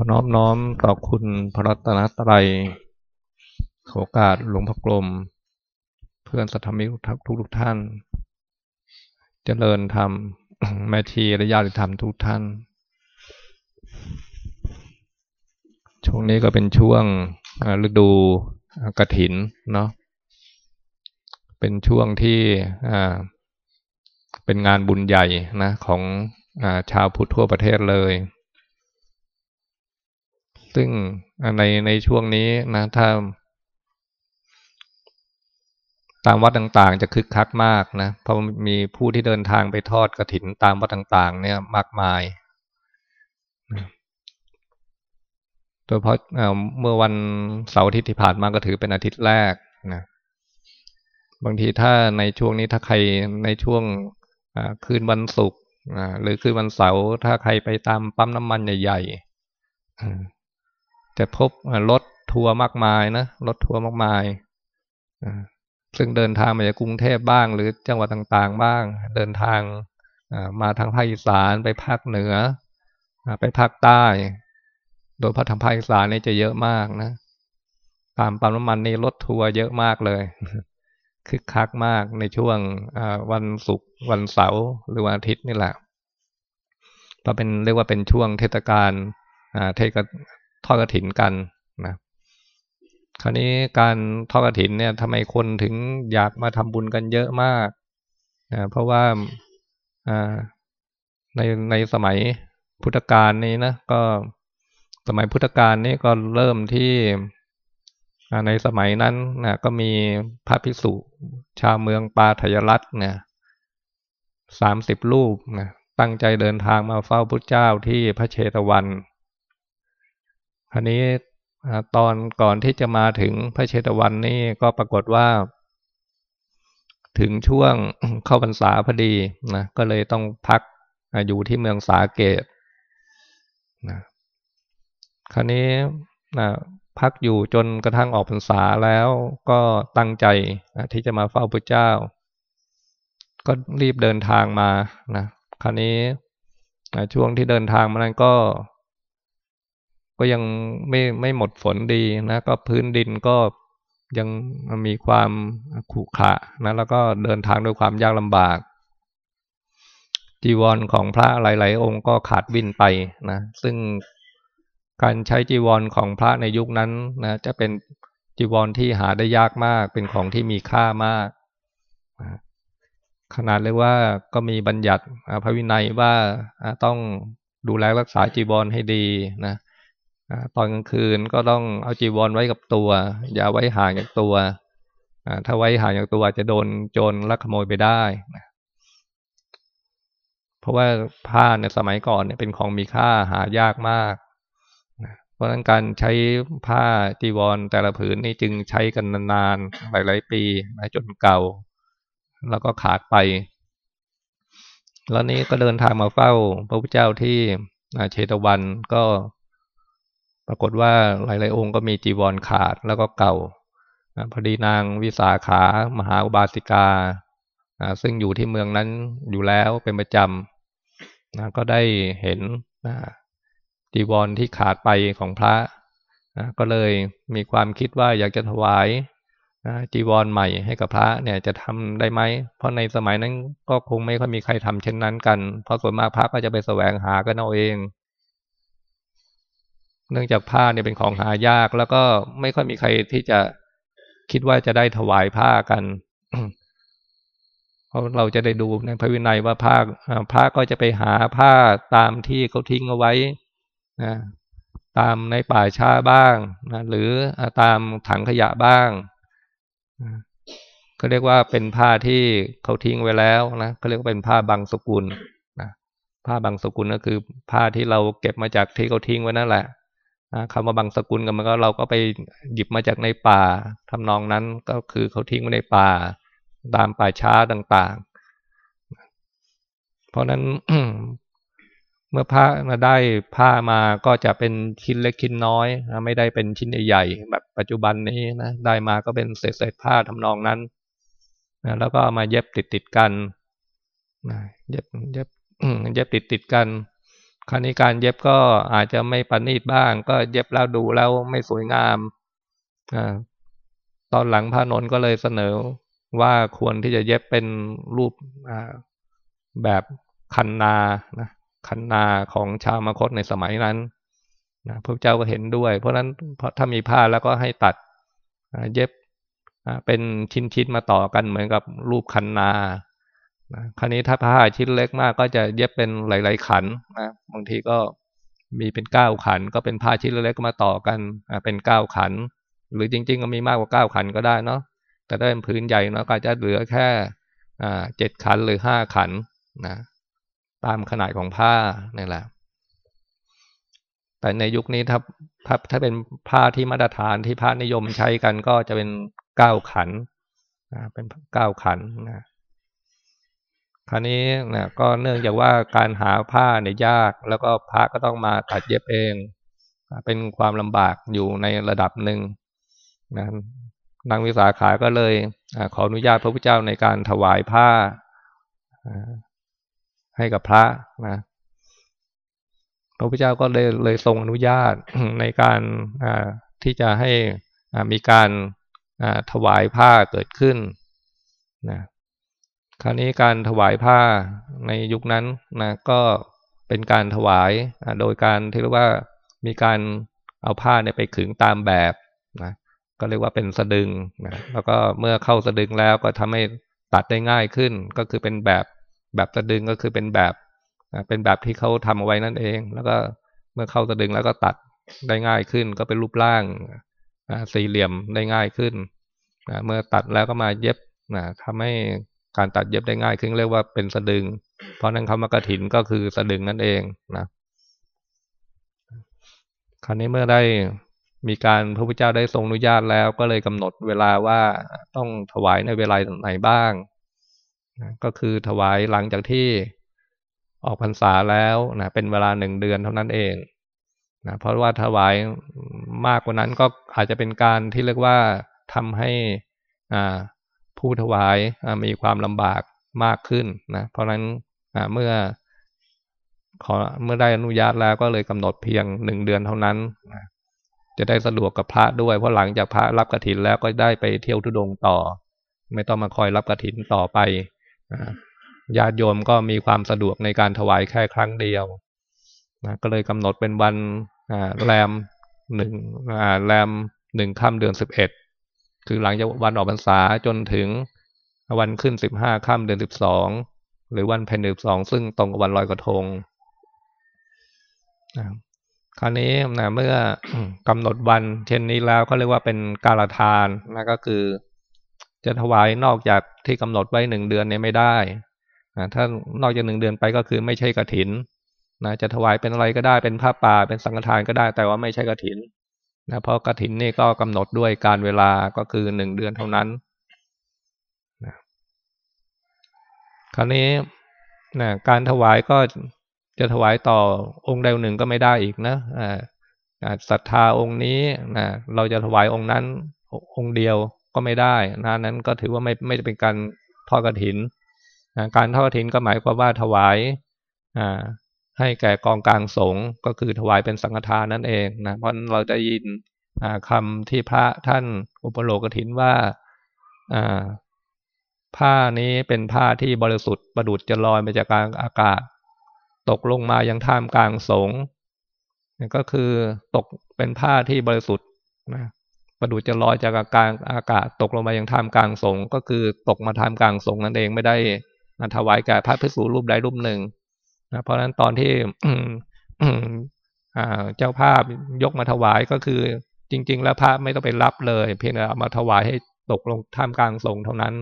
อน้อมน้อมต่อคุณพระรัตนตรัยขอโอกาสหลวงพ่อกลม เพื่อนสัตมิกทุกทุกท่านจเจริญธรรมแม่ชีและญาติธรรมทุกท่าน ช่วงนี้ก็เป็นช่วงฤดูกระถินเนาะเป็นช่วงที่เป็นงานบุญใหญ่นะของอชาวพุทธทั่วประเทศเลย ซึ่งในในช่วงนี้นะถ้าตามวัดต่างๆ จะคึกคักมากนะเพราะมีผู้ที่เดินทางไปทอดกระถินตามวัดต่างๆ เนี่ยมากมายโดยเพราะเมื่อวันเสาร์อาทิตย์ที่ผ่านมาก็ถือเป็นอาทิตย์แรกนะบางทีถ้าในช่วงนี้ถ้าใครในช่วงคืนวันศุกร์หรือคืนวันเสาร์ถ้าใครไปตามปั๊มน้ำมันใหญ่ๆ จะพบรถทัวร์มากมายนะรถทัวร์มากมายซึ่งเดินทางมาจากกรุงเทพบ้าง หรือจังหวัดต่างๆ บ้าง เดินทางมาทางภาคอีสานไปภาคเหนือไปภาคใต้ โดยพระธรรมภาคอีสานนี่จะเยอะมากนะตามปั๊มน้ำมันนี่รถทัวร์เยอะมากเลยคึกคักมากในช่วงวันศุกร์วันเสาร์หรือวันอาทิตย์นี่แหละเพราะเป็นเรียกว่าเป็นช่วงเทศกาลเทศก ทอดกระถินกันนะคราวนี้การทอดกระถินเนี่ยทำไมคนถึงอยากมาทำบุญกันเยอะมากนะเพราะว่าในในสมัยพุทธกาลนี้นะก็สมัยพุทธกาลนี้ก็เริ่มที่ในสมัยนั้นนะก็มีพระภิกษุชาวเมืองปาทยรัตเนี่ยสามสิบรูปนะตั้งใจเดินทางมาเฝ้าพระเจ้าที่พระเชตวัน คราวนี้ตอนก่อนที่จะมาถึงพระเชตวันนี่ก็ปรากฏว่า ถึงช่วงเข้าพรรษาพอดีนะก็เลยต้องพักอยู่ที่เมืองสาเกตนะคราวนี้นะพักอยู่จนกระทั่งออกพรรษาแล้วก็ตั้งใจที่จะมาเฝ้าพระเจ้า ก็รีบเดินทางมานะคราวนี้ช่วงที่เดินทางมานั้นก็ ก็ยังไม่ไม่หมดฝนดีนะ ก็พื้นดินก็ยังมีความขรุขระนะแล้วก็เดินทางด้วยความยากลำบาก จีวรของพระหลาย ๆ องค์ก็ขาดวินไปนะ ซึ่งการใช้จีวรของพระในยุคนั้นนะจะเป็นจีวรที่หาได้ยากมาก เป็นของที่มีค่ามาก ขนาดเลยว่าก็มีบัญญัติพระวินัยว่าต้องดูแลรักษาจีวรให้ดีนะ ตอนกลางคืนก็ต้องเอาจีวรไว้กับตัว อย่าไว้ห่างจากตัวถ้าไว้ห่างจากตัวจะโดนโจรลักขโมยไปได้เพราะว่าผ้าในสมัยก่อนเนี่ยเป็นของมีค่าหายากมากเพราะนั้นการใช้ผ้าจีวรแต่ละผืนนี่จึงใช้กันนานๆหลายๆปีจนเก่า แล้วก็ขาดไป แล้วนี้ก็เดินทางมาเฝ้า พระพุทธเจ้าที่เชตวันก็ ปรากฏว่าหลายๆองค์ก็มีจีวรขาดแล้วก็เก่าพอดีนางวิสาขามหาอุบาสิกา ซึ่งอยู่ที่เมืองนั้นอยู่แล้วเป็นประจำก็ได้เห็นจีวรที่ขาดไปของพระนะก็เลยมีความคิดว่าอยากจะถวายนะจีวรใหม่ให้กับพระเนี่ยจะทำได้ไหม เพราะในสมัยนั้นก็คงไม่ค่อยมีใครทำเช่นนั้นกัน เพราะส่วนมากพระก็จะไปแสวงหากันเอาเอง เนื่องจากผ้าเนี่ยเป็นของหายาก แล้วก็ไม่ค่อยมีใครที่จะคิดว่าจะได้ถวายผ้ากันเพราะเราจะได้ดูในพระวินัยว่าผ้าพระก็จะไปหาผ้าตามที่เขาทิ้งเอาไว้นะตามในป่าช้าบ้างนะหรือตามถังขยะบ้างนะก็เรียกว่าเป็นผ้าที่เขาทิ้งไว้แล้วนะก็เรียกว่าเป็นผ้าบางสกุลนะผ้าบางสกุลก็คือผ้าที่เราเก็บมาจากที่เขาทิ้งไว้นั่นแหละ คำว่าบางสกุลก็มันก็เราก็ไปหยิบมาจากในป่าทำนองนั้นก็คือเขาทิ้งไว้ในป่า ตามป่าช้าต่างๆ เพราะนั้นเมื่อผ้ามาได้ผ้ามาก็จะเป็นชิ้นเล็กชิ้นน้อยไม่ได้เป็นชิ้นใหญ่ๆแบบปัจจุบันนี้นะได้มาก็เป็นเศษๆผ้าทำนองนั้นนะแล้วก็มาเย็บติดติดกันนะเย็บเย็บเย็บติดติดกัน คราวนี้การเย็บก็อาจจะไม่ประณีตบ้าง ก็เย็บแล้วดูแล้วไม่สวยงามอตอนหลังพระนนท์ก็เลยเสนอว่าควรที่จะเย็บเป็นรูปแบบคันนานะคันนาของชาวมคตในสมัยนั้นนะพระเจ้าก็เห็นด้วย เพราะนั้นถ้ามีผ้าแล้วก็ให้ตัดเย็บเป็นชิ้นๆมาต่อกันเหมือนกับรูปคันนา นะคราวนี้ถ้าผ้าชิ้นเล็กมากก็จะเย็บเป็นหลาย ๆ ขันนะบางทีก็มีเป็นเก้าขัน ก็เป็นผ้าชิ้นเล็กๆมาต่อกันเป็นเก้าขัน หรือจริง ๆ ก็มีมากกว่าเก้าขันก็ได้เนาะแต่ถ้าเป็นพื้นใหญ่เนาะก็จะเหลือแค่เจ็ดขันหรือห้าขันนะตามขนาดของผ้านี่แหละ แต่ในยุคนี้ถ้าถ้าถ้าเป็นผ้าที่มาตรฐานที่ผ้านิยมใช้กันก็จะเป็นเก้าขันนะเป็นเก้าขันนะ คราวนี้นะก็เนื่องจากว่าการหาผ้าเนี่ยยาก แล้วก็พระก็ต้องมาตัดเย็บเอง เป็นความลำบากอยู่ในระดับหนึ่งนะนางวิสาขาก็เลยขออนุญาตพระพุทธเจ้าในการถวายผ้าให้กับพระนะพระพุทธเจ้าก็เลยเลยทรงอนุญาตในการที่จะให้มีการถวายผ้าเกิดขึ้นนะ คราวนี้การถวายผ้าในยุคนั้นนะก็เป็นการถวายโดยการที่เรียกว่ามีการเอาผ้าเนี่ยไปขึงตามแบบนะก็เรียกว่าเป็นสะดึงนะแล้วก็เมื่อเข้าสะดึงแล้วก็ทำให้ตัดได้ง่ายขึ้น ก็คือเป็นแบบแบบสะดึงก็คือเป็นแบบเป็นแบบที่เขาทำเอาไว้นั่นเอง แล้วก็เมื่อเข้าสะดึงแล้วก็ตัดได้ง่ายขึ้น ก็เป็นรูปร่างสี่เหลี่ยมได้ง่ายขึ้นเมื่อตัดแล้วก็มาเย็บทำให้ การตัดเย็บได้ง่ายขึ้นเรียกว่าเป็นสะดึง เพราะนั้นคำว่ากระถินก็คือสะดึงนั่นเองนะคราวนี้เมื่อได้มีการพระพุทธเจ้าได้ทรงอนุญาตแล้ว ก็เลยกำหนดเวลาว่าต้องถวายในเวลาไหนบ้างนะก็คือถวายหลังจากที่ออกพรรษาแล้วนะเป็นเวลาหนึ่งเดือนเท่านั้นเองนะเพราะว่าถวายมากกว่านั้นก็อาจจะเป็นการที่เรียกว่าทำให้อ่า ผู้ถวายมีความลำบากมากขึ้นนะเพราะนั้นเมื่อขอเมื่อได้อนุญาตแล้วก็เลยกำหนดเพียงหนึ่งเดือนเท่านั้น จะได้สะดวกกับพระด้วยเพราะหลังจากพระรับกรถินแล้วก็ได้ไปเที่ยวทุดงต่อ ไม่ต้องมาคอยรับกรถินต่อไปญาติโยมก็มีความสะดวกในการถวายแค่ครั้งเดียวนะก็เลยกำหนดเป็นวันแรมหนึ่งแรมหนึ่งค่ำเดือนสิบเอ็ด คือหลังจากวันออกพรรษาจนถึงวันขึ้นสิบห้าค่ำเดือนสิบสองหรือวันเพ็ญเดือนสองซึ่งตรงกับวันลอยกระทงคราวนี้นะเมื่อกำหนดวันเช่นนี้แล้วเขาเรียกว่าเป็นการทานนะก็คือ จะถวายนอกจากที่กำหนดไว้หนึ่งเดือนนี้ไม่ได้นะถ้านอกจากหนึ่งเดือนไปก็คือไม่ใช่กระถินนะจะถวายเป็นอะไรก็ได้เป็นผ้าป่าเป็นสังฆทานก็ได้ แต่ว่าไม่ใช่กระถิน นะเพราะกระถินนี่ก็กำหนดด้วยการเวลาก็คือหนึ่งเดือนเท่านั้นนะคราวนี้นะการถวายก็จะถวายต่อองค์ใดหนึ่งก็ไม่ได้อีกนะอ่าศรัทธาองค์นี้นะเราจะถวายองค์นั้นองค์เดียวก็ไม่ได้นะนั้นก็ถือว่าไม่ไม่เป็นการทอดกระถินนะการทอดกระถินก็หมายความว่าถวายอ่าให้แก่กองกลางสงฆ์ก็คือถวายเป็นสังฆทานนั่นเองนะเพราะเราจะยิน คำที่พระท่านอุปโลกถินว่าผ้านี้เป็นผ้าที่บริสุทธิ์ประดุจจะลอยมาจากกลางอากาศ ตกลงมายังท่ามกลางสงก็คือตกเป็นผ้าที่บริสุทธิ์นะประดุจจะลอยจากกลางอากาศ ตกลงมายังท่ามกลางสงก็คือตกมาท่ามกลางสงนั่นเองไม่ได้ถวายแก่พระภิกษุรูปใดรูปหนึ่งนะเพราะฉะนั้นตอนที่เจ้าภาพยกมาถวายก็คือ จริง ๆ แล้วพระไม่ต้องไปรับเลย เพียงแต่เอามาถวายให้ตกลงท่ามกลางสงฆ์เท่านั้น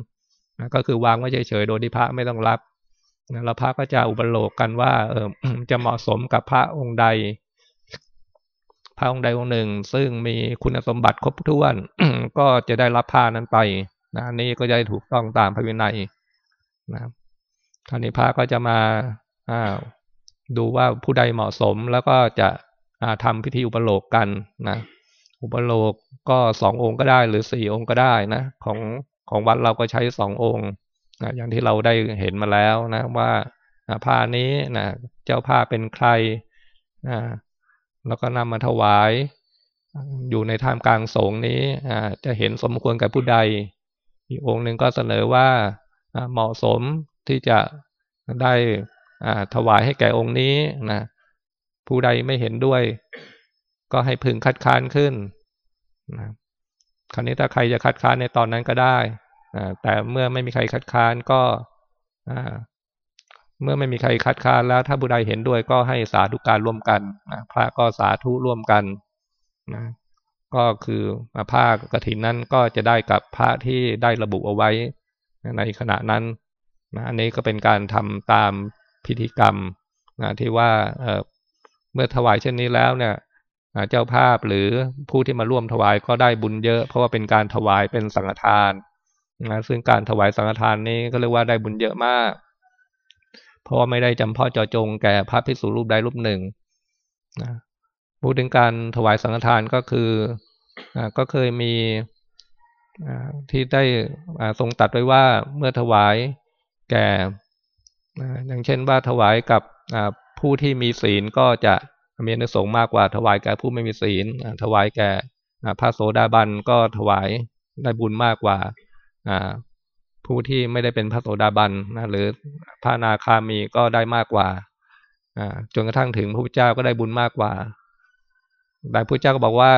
นะก็คือวางไว้เฉยๆโดยที่พระไม่ต้องรับนะแล้วพระก็จะอุปโลกกันว่า เออจะเหมาะสมกับพระองค์ใด พระองค์ใดองค์หนึ่ง ซึ่งมีคุณสมบัติครบถ้วน ก็จะได้รับผ้านั้นไปนะนี่ก็จะถูกต้องตามพระวินัยนะคราวนี้พระก็จะมาดูว่าผู้ใดเหมาะสมแล้วก็จะทำพิธีอุปโลกกันนะ อุปโลกก็สององค์ก็ได้ หรือสี่องค์ก็ได้นะ ของของวัดเราก็ใช้สององค์นะอย่างที่เราได้เห็นมาแล้วนะ ว่าผ้านี้นะเจ้าผ้าเป็นใครอ่าแล้วก็นำมาถวาย อยู่ในท่ามกลางสงฆ์นี้อ่าจะเห็นสมควรกับผู้ใด อีกองค์หนึ่งก็เสนอว่าเหมาะสมที่จะได้ถวายให้แก่องค์นี้นะผู้ใดไม่เห็นด้วย ก็ให้พึงคัดค้านขึ้นนะคราวนี้ถ้าใครจะคัดค้านในตอนนั้นก็ได้แต่เมื่อไม่มีใครคัดค้านก็เมื่อไม่มีใครคัดค้านแล้ว ถ้าบุใดเห็นด้วยก็ให้สาธุการร่วมกันนะพระก็สาธุร่วมกันนะก็คือผ้ากระถินนั้นก็จะได้กับพระที่ได้ระบุเอาไว้ในขณะนั้นนะอันนี้ก็เป็นการทำตามพิธีกรรมนะที่ว่าเเมื่อถวายเช่นนี้แล้วเนี่ย เจ้าภาพหรือผู้ที่มาร่วมถวายก็ได้บุญเยอะ เพราะว่าเป็นการถวายเป็นสังฆทานนะซึ่งการถวายสังฆทานนี้ก็เรียกว่าได้บุญเยอะมาก เพราะว่าไม่ได้จำเพาะเจาะจงแก่พระภิกษุรูปใดรูปหนึ่งนะพูดถึงการถวายสังฆทานก็คืออก็เคยมีที่ได้ทรงตัดไว้ว่าเมื่อถวายแก่อย่างเช่นว่าถวายกับผู้ที่มีศีลก็จะ มีอนิสงส์มากกว่าถวายแก่ผู้ไม่มีศีลถวายแก่พระโสดาบันก็ถวายได้บุญมากกว่าผู้ที่ไม่ได้เป็นพระโสดาบันนะหรือพระนาคามีก็ได้มากกว่าจนกระทั่งถึงพระพุทธเจ้าก็ได้บุญมากกว่าแต่พระเจ้าก็บอกว่า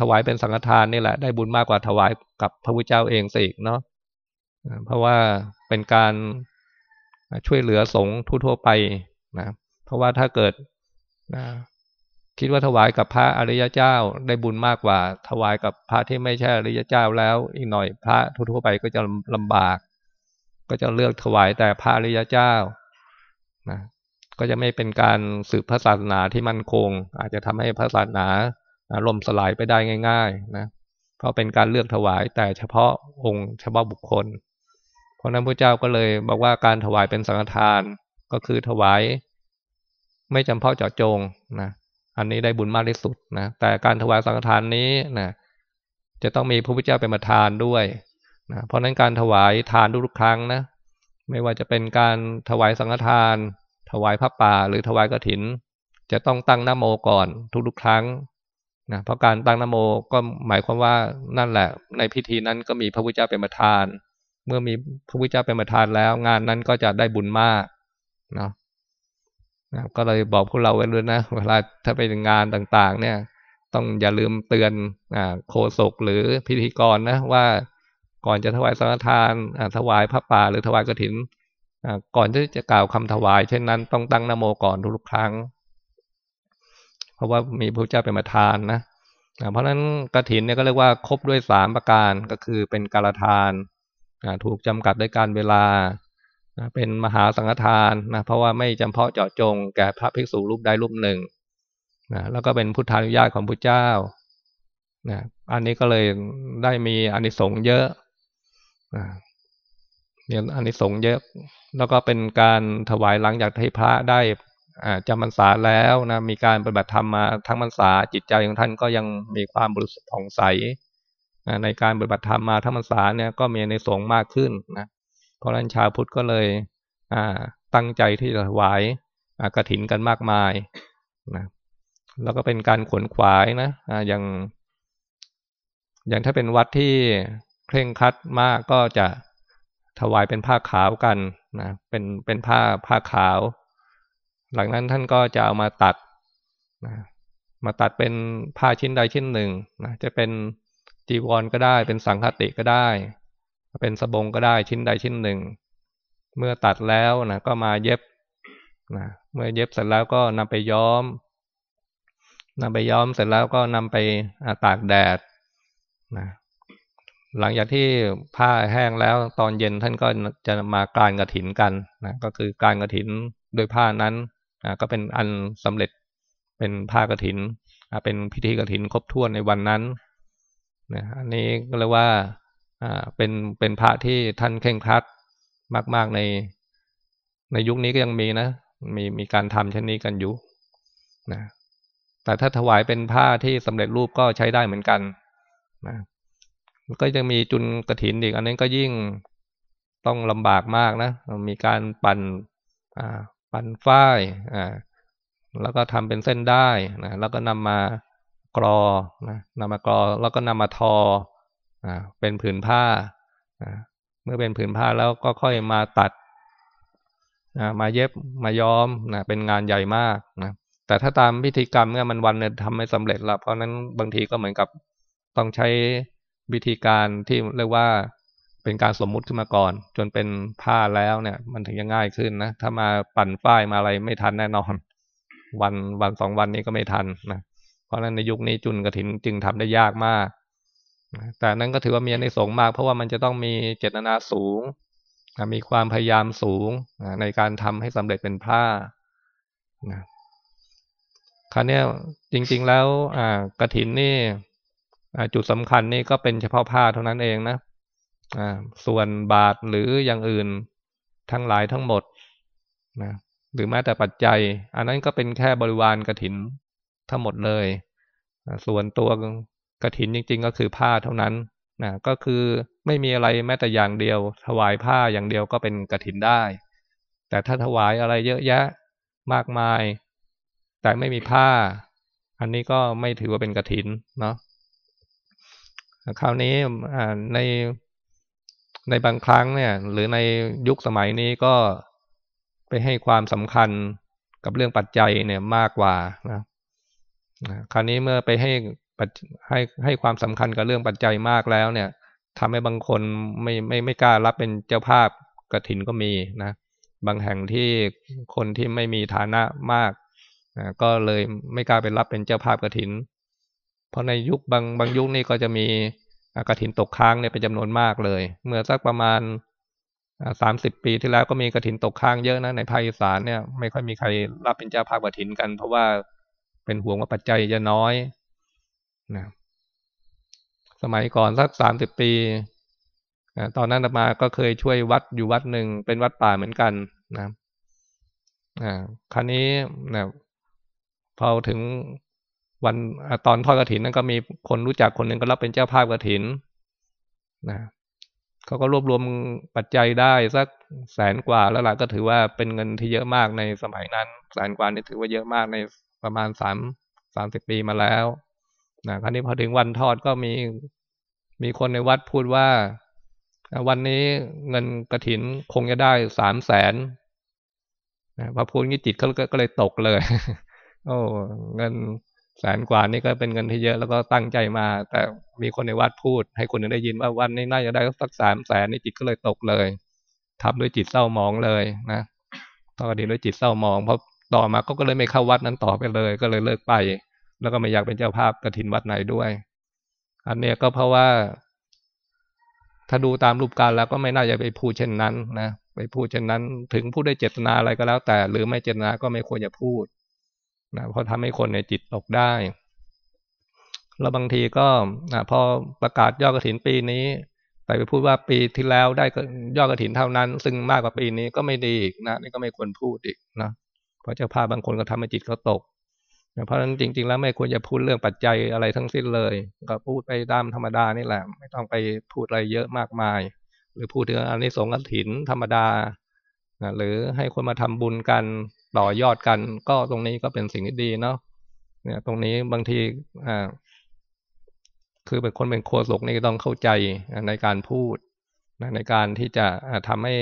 ถวายเป็นสังฆทานนี่แหละได้บุญมากกว่าถวายกับพระพุทธเจ้าเองสิเนาะเพราะว่าเป็นการช่วยเหลือสงฆ์ทั่วไปนะเพราะว่าถ้าเกิดนะ คิดว่าถวายกับพระอริยเจ้าได้บุญมากกว่า ถวายกับพระที่ไม่ใช่อริยเจ้าแล้ว อีกหน่อยพระทั่วไปก็จะลำบาก ก็จะเลือกถวายแต่พระอริยเจ้านะก็จะไม่เป็นการสืบพระศาสนาที่มั่นคง อาจจะทำให้พระศาสนาล่มสลายไปได้ง่าย ๆ นะเพราะเป็นการเลือกถวายแต่เฉพาะองค์เฉพาะบุคคล เพราะนั้นพระเจ้าก็เลยบอกว่าการถวายเป็นสังฆทานก็คือถวาย ไม่จำเพาะเจาะจงนะ อันนี้ได้บุญมากที่สุดนะแต่การถวายสังฆทานนี้นะจะต้องมีพระพุทธเจ้าเป็นประธานด้วยนะเพราะนั้นการถวายทานทุกครั้งนะไม่ว่าจะเป็นการถวายสังฆทาน ถวายพระป่า หรือถวายกรถิน จะต้องตั้งนโมก่อนทุกๆครั้งนะเพราะการตั้งนโมก็หมายความว่านั่นแหละ ในพิธีนั้นก็มีพระพุทธเจ้าเป็นประธาน เมื่อมีพระพุทธเจ้าเป็นประธานแล้ว งานนั้นก็จะได้บุญมากเนาะ นะก็เลยบอกพวกเราไว้เลยนะเวลาถ้าไปงานต่างๆ เนี่ย ต้องอย่าลืมเตือนอโคศกหรือพิธีกรนะว่าก่อนจะถวายสังฆทานถวายพระป่าหรือถวายกรถินก่อนที่จะกล่าวคำถวาย เช่นนั้นต้องตั้งนโมก่อนทุกครั้ง เพราะว่ามีพระเจ้าเป็นประธานนะเพราะฉะนั้นกระถินเนี่ยก็เรียกว่าครบด้วยสามประการก็คือเป็นการทานถูกจำกัดด้วยการเวลา เป็นมหาสังฆทานนะเพราะว่าไม่จำเพาะเจาะจงแก่พระภิกษุรูปใดรูปหนึ่งนะแล้วก็เป็นพุทธานุญาตของพระเจ้านะอันนี้ก็เลยได้มีอานิสงส์เยอะเนี่ยอานิสงส์เยอะ แล้วก็เป็นการถวายหลังจากที่พระได้จำพรรษาแล้วนะมีการปฏิบัติธรรมมาทั้งพรรษาจิตใจของท่านก็ยังมีความบริสุทธิ์ผ่องใสในการปฏิบัติธรรมมาทั้งพรรษาเนี่ยก็มีในสงมากขึ้นนะ เพราะนั้นชาวพุทธก็เลยตั้งใจที่จะถวายกระถินกันมากมายนะแล้วก็เป็นการขวนขวายนะอย่าง อย่างถ้าเป็นวัดที่เคร่งคัดมากก็จะถวายเป็นผ้าขาวกันนะเป็นเป็นผ้าผ้าขาว หลังนั้นท่านก็จะเอามาตัดนะมาตัดเป็นผ้าชิ้นใดชิ้นหนึ่งนะจะเป็นจีวรก็ได้เป็นสังฆติก็ได้ เป็นสบงก็ได้ชิ้นใดชิ้นหนึ่ง เมื่อตัดแล้วนะก็มาเย็บนะเมื่อเย็บเสร็จแล้วก็นำไปย้อมนำไปย้อมเสร็จแล้วก็นำไปตากแดดนะหลังจากที่ผ้าแห้งแล้วตอนเย็นท่านก็จะมาการกระถินกันนะก็คือการกระถินโดยผ้านั้นนะก็เป็นอันสำเร็จเป็นผ้ากระถิน เป็นพิธีกระถินครบถ้วนในวันนั้นนะอันนี้ก็เรียกว่า เป็นเป็นพระที่ท่านเข่งครัดมาก ๆในในยุคนี้ก็ยังมีนะ มีมีการทำเช่นนี้กันอยู่นะแต่ถ้าถวายเป็นผ้าที่สำเร็จรูปก็ใช้ได้เหมือนกันนะก็จะมีจุนกระถินอีก อันนี้ก็ยิ่งต้องลำบากมากนะ มีการปั่นอ่าปั่นฝ้ายอ่าแล้วก็ทำเป็นเส้นได้นะแล้วก็นำมากรอนะนำมากรอแล้วก็นำมาทอ เป็นผืนผ้า เมื่อเป็นผืนผ้าแล้วก็ค่อยมาตัดมาเย็บมาย้อมนะเป็นงานใหญ่มากนะแต่ถ้าตามพิธีกรรมเนี่ยมันวันเนี่ยทำไม่สำเร็จละเพราะนั้นบางทีก็เหมือนกับต้องใช้วิธีการที่เรียกว่าเป็นการสมมุติขึ้นมาก่อน จนเป็นผ้าแล้วเนี่ย มันถึงจะง่ายขึ้นนะถ้ามาปั่นฝ้ายมาอะไรไม่ทันแน่นอน วันวันสองวันนี้ก็ไม่ทันนะเพราะนั้นในยุคนี้จุนกระถินจึงทำได้ยากมาก แต่นั้นก็ถือว่ามีในสงมาก เพราะว่ามันจะต้องมีเจตนาสูง มีความพยายามสูงในการทำให้สำเร็จเป็นผ้าคราวนี้จริง ๆ แล้วกระถินนี่จุดสำคัญนี่ก็เป็นเฉพาะผ้าเท่านั้นเองนะส่วนบาทหรืออย่างอื่นทั้งหลายทั้งหมดนะหรือแม้แต่ปัจจัย อันนั้นก็เป็นแค่บริวารกระถินทั้งหมดเลย ส่วนตัว กระถินจริง ๆ ก็คือผ้าเท่านั้นนะก็คือไม่มีอะไรแม้แต่อย่างเดียว ถวายผ้าอย่างเดียวก็เป็นกระถินได้ แต่ถ้าถวายอะไรเยอะแยะมากมาย แต่ไม่มีผ้า อันนี้ก็ไม่ถือว่าเป็นกระถินเนาะคราวนี้ในในบางครั้งเนี่ย หรือในยุคสมัยนี้ก็ไปให้ความสำคัญกับเรื่องปัจจัยเนี่ยมากกว่านะคราวนี้เมื่อไปให้ ให้ให้ความสำคัญกับเรื่องปัจจัยมากแล้วเนี่ยทำให้บางคนไม่ไม่ไม่กล้ารับเป็นเจ้าภาพกระถินก็มีนะ บางแห่งที่คนที่ไม่มีฐานะมากนะก็เลยไม่กล้าไปรับเป็นเจ้าภาพกระถิน เพราะในยุคบางบางยุคนี่ก็จะมีกระถินตกค้างเนี่ยเป็นจำนวนมากเลย เมื่อสักประมาณสามสิบปีที่แล้วก็มีกระถินตกค้างเยอะนะในภาคอีสานเนี่ยไม่ค่อยมีใครรับเป็นเจ้าภาพกระถินกัน เพราะว่าเป็นห่วงว่าปัจจัยจะน้อย นะสมัยก่อนสักสามสิบปีนะตอนนั้นมาก็เคยช่วยวัดอยู่วัดหนึ่งเป็นวัดป่าเหมือนกันนะอ่าครั้นี้นะพอถึงวันตอนทอดกระถินนั้นก็มีคนรู้จักคนหนึ่งก็รับเป็นเจ้าภาพกระถินนะเขาก็รวบรวมปัจจัยได้สักแสนกว่าแล้วล่ะก็ถือว่าเป็นเงินที่เยอะมากในสมัยนั้น แสนกว่านี่ถือว่าเยอะมากในประมาณสามสามสิบปีมาแล้ว นะครั้นี้พอถึงวันทอดก็มีมีคนในวัดพูดว่า วันนี้เงินกระถินคงจะได้สามแสนพอพูดงี้จิตเขาก็เลยตกเลย โอ้เงินแสนกว่านี่ก็เป็นเงินที่เยอะแล้วก็ตั้งใจมา แต่มีคนในวัดพูด ให้คนอื่นได้ยินว่าวันนี้น่าจะได้สักสามแสนนี่จิตก็เลยตกเลยทำด้วยจิตเศร้ามองเลยนะตอนนี้ด้วยจิตเศร้ามองเพราะต่อมาก็เลยไม่เข้าวัดนั้นต่อไปเลย ก็เลยเลิกไป แล้วก็ไม่อยากเป็นเจ้าภาพกระถินวัดไหนด้วย อันเนี้ยก็เพราะว่า ถ้าดูตามรูปการแล้วก็ไม่น่าจะไปพูดเช่นนั้นนะไปพูดเช่นนั้น ถึงพูดได้เจตนาอะไรก็แล้ว แต่ หรือไม่เจตนาก็ไม่ควรจะพูดนะเพราะทำให้คนในจิตตกได้ แล้วบางทีก็นะพอประกาศยอดกระถินปีนี้แต่ไปพูดว่าปีที่แล้วได้ยอดกระถินเท่านั้น ซึ่งมากกว่าปีนี้ก็ไม่ดีอีกนะนี่ก็ไม่ควรพูดอีกนะเพราะเจ้าภาพบางคนก็ทำให้จิตเขาตก เพราะฉะนั้นจริง ๆ แล้วไม่ควรจะพูดเรื่องปัจจัยอะไรทั้งสิ้นเลย ก็พูดไปตามธรรมดานี่แหละ ไม่ต้องไปพูดอะไรเยอะมากมาย หรือพูดถึงอันนี้สงกฐินธรรมดาหรือให้คนมาทำบุญกันต่อยอดกัน ก็ตรงนี้ก็เป็นสิ่งที่ดีเนาะเนี่ย ตรงนี้บางทีอ่าคือเป็นคนเป็นโคศกนี่ต้องเข้าใจในการพูดในการที่จะทำให้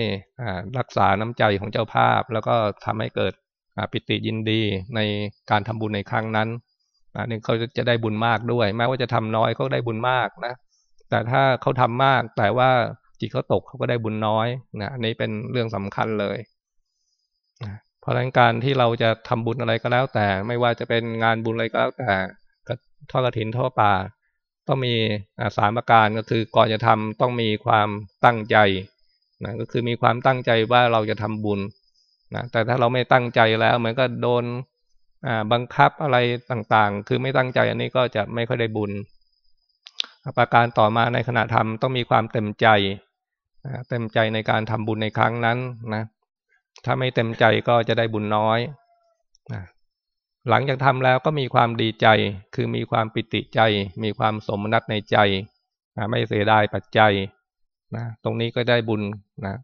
รักษาน้ำใจของเจ้าภาพ แล้วก็ทำให้เกิด ปิติยินดีในการทำบุญในครั้งนั้นอันนี้เขาจะได้บุญมากด้วยแม้ว่าจะทำน้อยเขาได้บุญมากนะแต่ถ้าเขาทำมากแต่ว่าจิตเขาตกเขาก็ได้บุญน้อยนะอันนี้เป็นเรื่องสำคัญเลยเพราะฉะนั้นการที่เราจะทำบุญอะไรก็แล้ว แต่ไม่ว่าจะเป็นงานบุญอะไรก็แล้วแต่ทอดกระถินทอดป่า ต้องมีสามประการก็คือก่อนจะทำต้องมีความตั้งใจนะก็คือมีความตั้งใจว่าเราจะทำบุญ นะแต่ถ้าเราไม่ตั้งใจแล้วเหมือนก็โดนบังคับอะไรต่างๆ คือไม่ตั้งใจอันนี้ก็จะไม่ค่อยได้บุญ ประการต่อมาในขณะทำต้องมีความเต็มใจเต็มใจในการทำบุญในครั้งนั้นนะถ้าไม่เต็มใจก็จะได้บุญน้อยนะหลังจากทำแล้วก็มีความดีใจ คือมีความปิติใจ มีความสมนัตในใจนะไม่เสียดายปัจจัยนะตรงนี้ก็ได้บุญนะ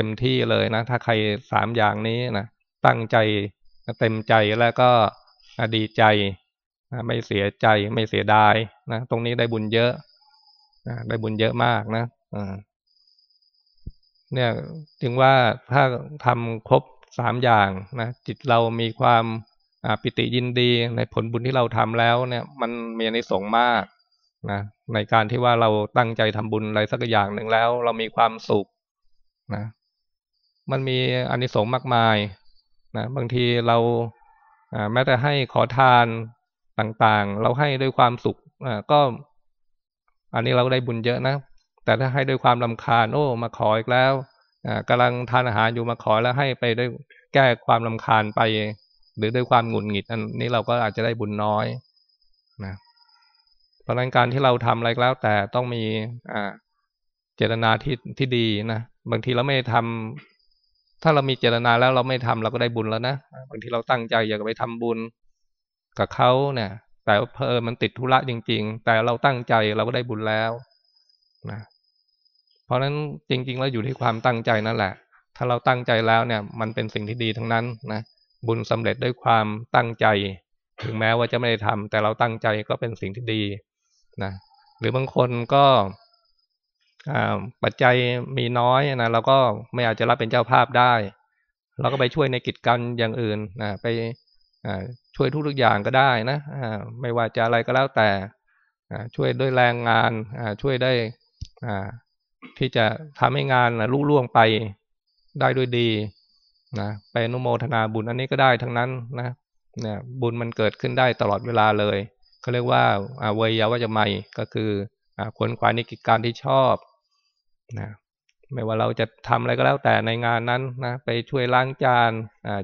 เต็มที่เลยนะ ถ้าใครสามอย่างนี้นะตั้งใจเต็มใจแล้วก็ดีใจไม่เสียใจไม่เสียดายนะตรงนี้ได้บุญเยอะได้บุญเยอะมากนะเนี่ยถึงว่าถ้าทำครบสามอย่างนะจิตเรามีความปิติยินดีในผลบุญที่เราทำแล้วเนี่ย มันมีในสงมากนะในการที่ว่าเราตั้งใจทำบุญอะไรสักอย่างหนึ่งแล้ว เรามีความสุขนะ มันมีอานิสงส์มากมายนะบางทีเราแม้แต่ให้ขอทานต่างๆ เราให้ด้วยความสุขก็อันนี้เราได้บุญเยอะนะ แต่ถ้าให้ด้วยความลำคาญ โอ้ มาขออีกแล้วกำลังทานอาหารอยู่มาขอแล้วให้ไปด้วยแก้ความลำคาญไป หรือด้วยความหงุดหงิด อันนี้เราก็อาจจะได้บุญน้อยนะเพราะนั้นการที่เราทำอะไรแล้ว แต่ต้องมีอ่าเจตนาที่ที่ดีนะบางทีเราไม่ทำ ถ้าเรามีเจตนาแล้วเราไม่ทำเราก็ได้บุญแล้วนะบางทีเราตั้งใจอยากไปทำบุญกับเขาเนี่ยแต่เพอมันติดธุระจริง ๆ แต่เราตั้งใจเราก็ได้บุญแล้วนะเพราะฉะนั้นจริง ๆ แล้วอยู่ที่ความตั้งใจนั่นแหละ ถ้าเราตั้งใจแล้วเนี่ย มันเป็นสิ่งที่ดีทั้งนั้นนะบุญสำเร็จด้วยความตั้งใจ ถึงแม้ว่าจะไม่ได้ทำแต่เราตั้งใจก็เป็นสิ่งที่ดีนะหรือบางคนก็ ปัจจัยมีน้อยนะเราก็ไม่อาจจะรับเป็นเจ้าภาพได้ เราก็ไปช่วยในกิจการอย่างอื่นนะไปช่วยทุกๆอย่างก็ได้นะไม่ว่าจะอะไรก็แล้วแต่ช่วยด้วยแรงงานช่วยได้ที่จะทำให้งานลุล่วงไปได้ด้วยดีนะไปนุโมทนาบุญอันนี้ก็ได้ทั้งนั้นนะเนี่ยบุญมันเกิดขึ้นได้ตลอดเวลาเลยเขาเรียกว่าเวยาวจะไม่ก็คือขวนขวายในกิจการที่ชอบ นะไม่ว่าเราจะทำอะไรก็แล้วแต่ในงานนั้นนะไปช่วยล้างจาน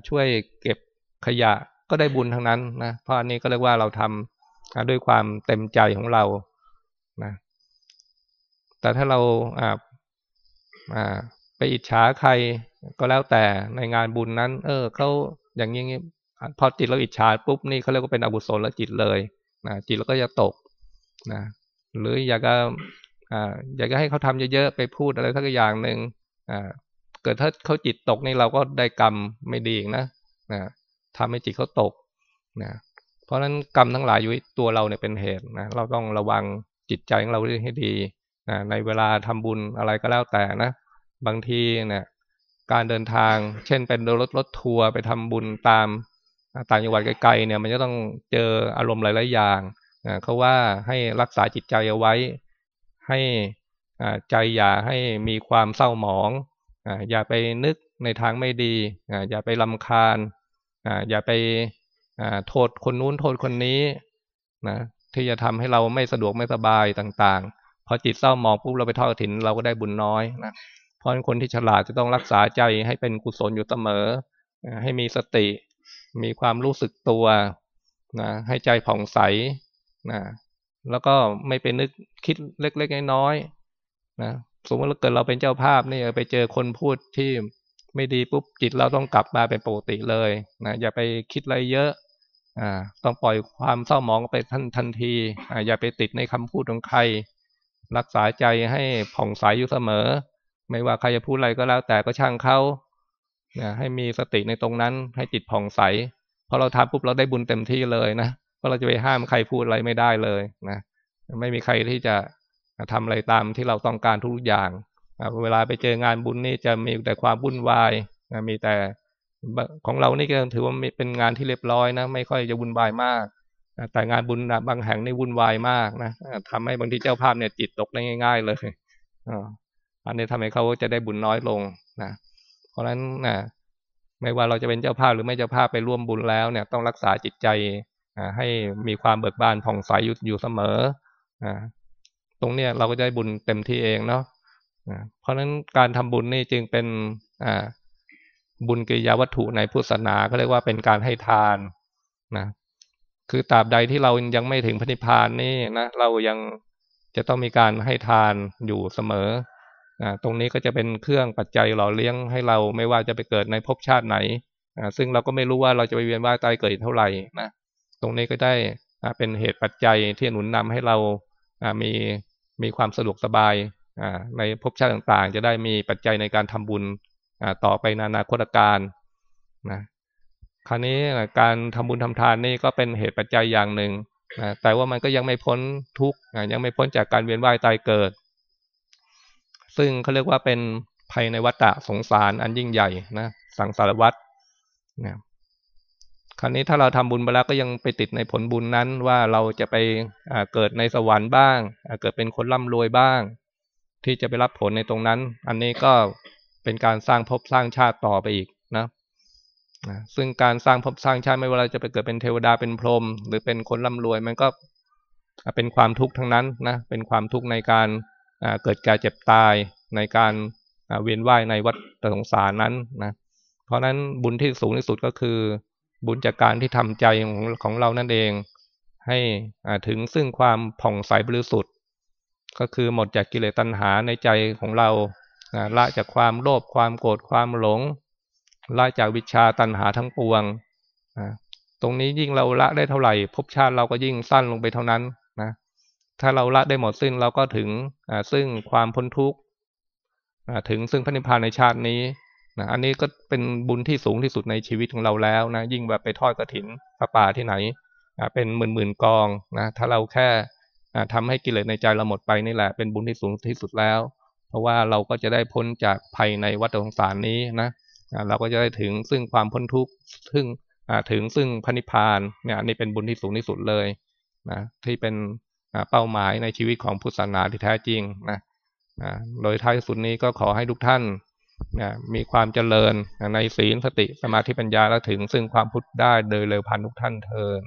ช่วยเก็บขยะก็ได้บุญทั้งนั้นนะเพราะอันนี้ก็เรียกว่าเราทำด้วยความเต็มใจของเรานะแต่ถ้าเราอ่าอ่าไปอิจฉาใครก็แล้วแต่ในงานบุญนั้น เออเขาอย่างนี้พอจิตเราอิจฉาปุ๊บนี่เขาเรียกว่าเป็นอกุศลแล้วจิตเลยนะจิตเราก็จะตกนะหรืออยากจะ ออยากจะให้เขาทำเยอะๆไปพูดอะไรสักอย่างหนึ่งเกิดถ้าเขาจิตตกนี่เราก็ได้กรรมไม่ดีนะนะทำให้จิตเขาตกนะเพราะฉะนั้นกรรมทั้งหลายอยู่ตัวเราเนี่ยเป็นเหตุนะเราต้องระวังจิตใจของเราให้ดีนะในเวลาทำบุญอะไรก็แล้วแต่นะ บางทีเนี่ยการเดินทาง เช่นเป็นรถรถทัวร์ไปทำบุญตามต่างจังหวัดไกลๆเนี่ย มันจะต้องเจออารมณ์หลายๆอย่างเขาว่าให้รักษาจิตใจเอาไว้ ให้ใจอย่าให้มีความเศร้าหมอง อย่าไปนึกในทางไม่ดี อย่าไปลำคาญ อย่าไปโทษคนนู้นโทษคนนี้นะที่จะทำให้เราไม่สะดวกไม่สบายต่างๆ พอจิตเศร้าหมองปุ๊บเราไปทอดถิ่นเราก็ได้บุญน้อยนะเพราะคนที่ฉลาดจะต้องรักษาใจให้เป็นกุศลอยู่เสมอ ให้มีสติ มีความรู้สึกตัวนะให้ใจผ่องใสนะ แล้วก็ไม่ไปนึกคิดเล็กๆน้อยๆนะสมมติเราเกิดเราเป็นเจ้าภาพนี่ไปเจอคนพูดที่ไม่ดีปุ๊บจิตเราต้องกลับมาเป็นปกติเลยนะอย่าไปคิดอะไรเยอะอ่าต้องปล่อยความเศร้าหมองไปทันทันทีอ่าอย่าไปติดในคำพูดของใคร รักษาใจให้ผ่องใสอยู่เสมอ ไม่ว่าใครจะพูดอะไรก็แล้วแต่ก็ช่างเขานะให้มีสติในตรงนั้นให้จิตผ่องใสพอเราทำปุ๊บเราได้บุญเต็มที่เลยนะ ราะเราจะไปห้ามใครพูดอะไรไม่ได้เลยนะไม่มีใครที่จะทำอะไรตามที่เราต้องการทุกอย่างเวลาไปเจองานบุญนี่จะมีแต่ความวุ่นวายมีแต่ของเรานี่ก็ถือว่าเป็นงานที่เรียบร้อยนะ ไม่ค่อยจะวุ่นวายมาก แต่งานบุญบางแห่งนี่วุ่นวายมากนะทำให้บางทีเจ้าภาพเนี่ยจิตตกได้ง่าย ๆ เลยอันนี้ทำให้เขาจะได้บุญน้อยลงนะเพราะฉะนั้นนะไม่ว่าเราจะเป็นเจ้าภาพหรือไม่เจ้าภาพไปร่วมบุญแล้วเนี่ย ต้องรักษาจิตใจ ให้มีความเบิกบานผ่องใสอยู่อยู่เสมอตรงเนี้ยเราก็จะได้บุญเต็มที่เองเนาะเพราะฉะนั้นการทำบุญนี่จึงเป็นบุญกิยาวัตถุในพุทธศาสนาก็เรียกว่าเป็นการให้ทานนะคือตราบใดที่เรายังไม่ถึงพระนิพพานนี่นะเรายังจะต้องมีการให้ทานอยู่เสมอนะตรงนี้ก็จะเป็นเครื่องปัจจัยหล่อเลี้ยงให้เราไม่ว่าจะไปเกิดในภพชาติไหนซึ่งเราก็ไม่รู้ว่าเราจะไปเวียนว่ายตายเกิดเท่าไหร่นะ ตรงนี้ก็ได้เป็นเหตุปัจจัยที่หนุนนำให้เรามีมีความสะดวกสบายในภพชาติต่างๆ จะได้มีปัจจัยในการทำบุญต่อไปนานาคตการนะคราวนี้การทำบุญทำทานนี่ก็เป็นเหตุปัจจัยอย่างหนึ่งนะแต่ว่ามันก็ยังไม่พ้นทุกข์ยังไม่พ้นจากการเวียนว่ายตายเกิด ซึ่งเขาเรียกว่าเป็นภัยในวัฏฏะสงสารอันยิ่งใหญ่นะสังสารวัฏนะ ราวนี้ถ้าเราทำบุญไปแล้วก็ยังไปติดในผลบุญนั้นว่าเราจะไปเกิดในสวรรค์บ้างเกิดเป็นคนร่ำรวยบ้าง ที่จะไปรับผลในตรงนั้น อันนี้ก็เป็นการสร้างภพสร้างชาติต่อไปอีกนะนะซึ่งการสร้างภพสร้างชาติไม่ว่าเราจะไปเกิดเป็นเทวดาเป็นพรหมหรือเป็นคนร่ำรวยมันก็เป็นความทุกข์ทั้งนั้นนะเป็นความทุกข์ในการเกิดแก่เจ็บตายในการเวียนว่ายในวัฏสงสารนั้นนะเพราะนั้นบุญที่สูงที่สุดก็คือ บุญจากการที่ทำใจของของเรานั่นเอง ให้ถึงซึ่งความผ่องใสบริสุทธิ์ ก็คือหมดจากกิเลสตัณหาในใจของเราละจากความโลภความโกรธความหลงละจากวิชาตัณหาทั้งปวงตรงนี้ยิ่งเราละได้เท่าไหร่ภพชาติเราก็ยิ่งสั้นลงไปเท่านั้นนะถ้าเราละได้หมดสิ้นเราก็ถึงซึ่งความพ้นทุกข์ถึงซึ่งพระนิพพานในชาตินี้ นะอันนี้ก็เป็นบุญที่สูงที่สุดในชีวิตของเราแล้วนะยิ่งแบบไปทอดกระถินพระป่าที่ไหนเป็นหมื่นหมื่นกองนะถ้าเราแค่ทำให้กิเลสในใจเราหมดไปนี่แหละเป็นบุญที่สูงที่สุดแล้ว เพราะว่าเราก็จะได้พ้นจากภัยในวัฏสงสารนี้นะเราก็จะได้ถึงซึ่งความพ้นทุกข์ซึ่งถึงซึ่งพระนิพพานเนี่ยนี่เป็นบุญที่สูงที่สุดเลยนะที่เป็นเป้าหมายในชีวิตของพุทธศาสนาที่แท้จริงนะโดยท้ายสุดนี้ก็ขอให้ทุกท่าน มีความเจริญในศีลสติสมาธิปัญญาและถึงซึ่งความพุทธได้โดยเร็วพันทุกท่านเทิน